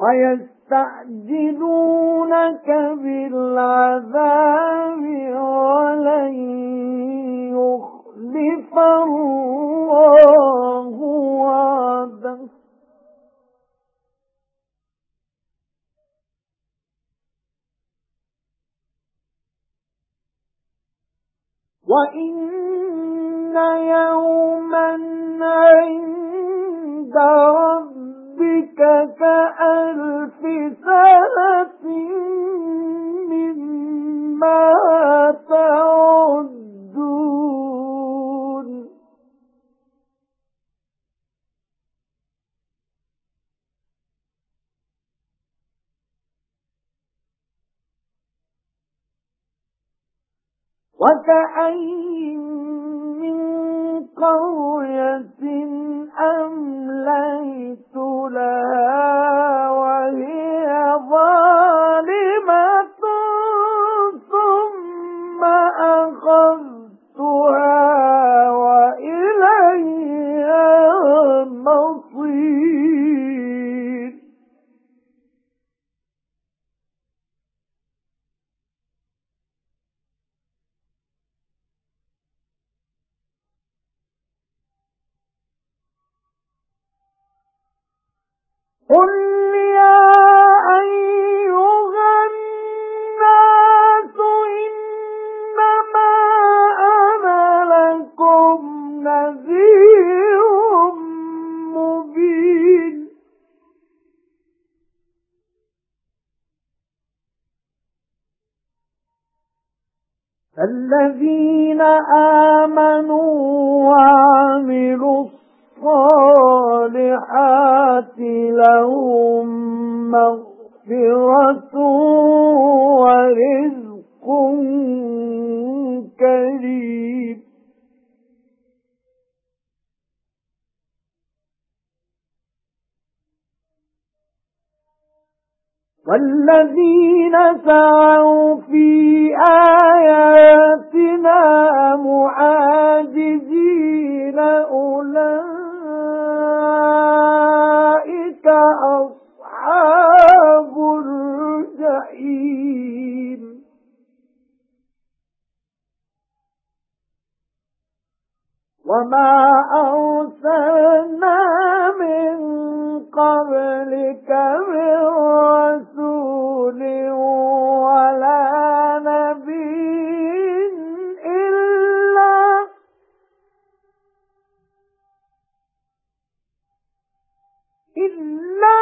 وَيَسْتَعْجِلُونَكَ بِالْعَذَابِ وَلَن يُخْلِفَ اللَّهُ وَعْدَهُ. وَإِنَّ يَوْمًا عِندَ كَأَلْفِ سَنَةٍ مِّمَّا تَعُدُّونَ. وَكَأَيِّن مِّن قَرْيَةٍ أَخَذْتُهَا وَإِلَيَّ الْمَصِيرُ قُلْ الَّذِينَ آمَنُوا وَعَمِلُوا الصَّالِحَاتِ لَهُم مَّغْفِرَةٌ وَرِزْقٌ كَرِيمٌ. وَالَّذِينَ سَعَوْا فِي آيَاتِنَا الرحيم. وما أرسلنا من قبلك من رسول ولا نبي إلا إلا